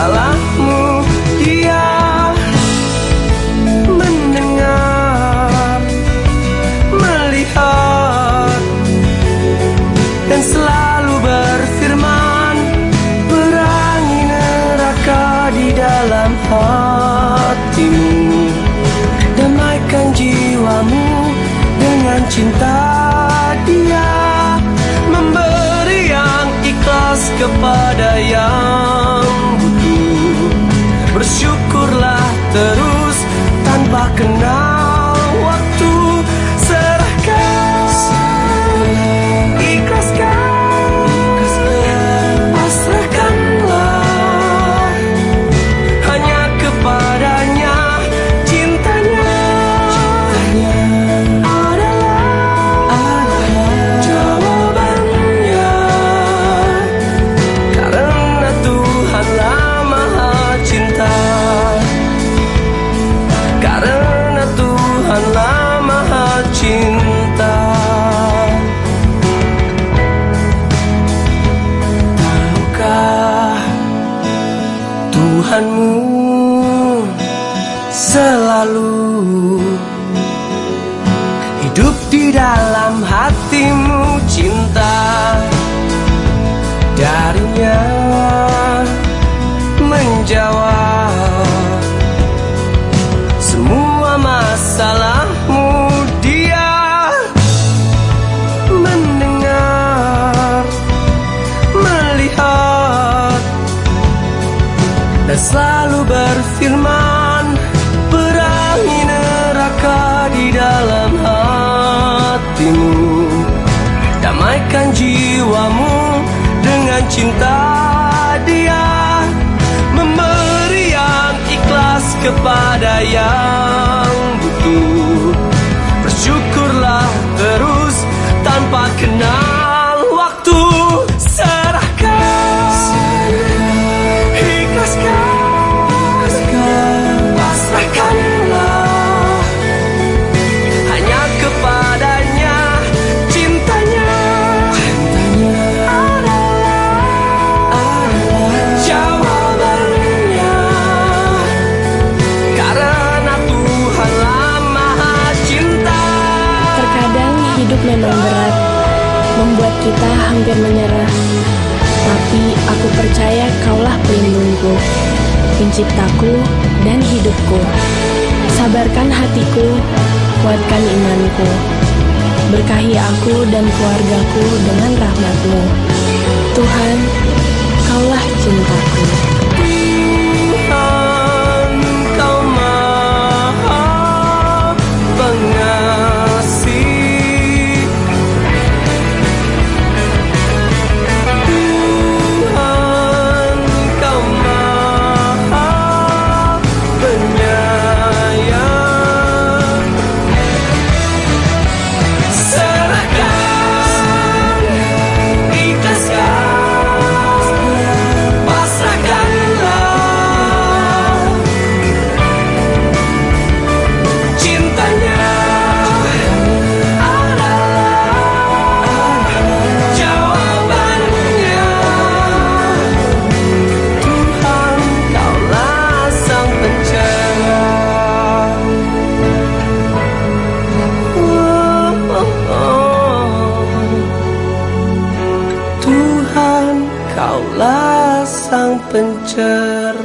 salahmu. Dia mendengar melihat dan selalu berfirman perangi neraka di dalam hatimu damaikan jiwamu dengan cinta. Dia memberi yang ikhlas kepada tanpa selalu. Hidup di dalam hatimu cinta darinya menjawab. Semua masalahmu dia mendengar melihat dan selalu berfirman neraka di dalam hatimu? Damaikan jiwamu dengan cinta dia. Memberi yang ikhlas kepada yang butuh. Bersyukurlah terus tanpa kenal hidup memang berat, membuat kita hampir menyerah. Tapi aku percaya kaulah pelindungku, penciptaku dan hidupku. Sabarkan hatiku, kuatkan imanku. Berkahi aku dan keluargaku dengan rahmatmu. Tuhan, kaulah cintaku. Kaulah sang pencerah.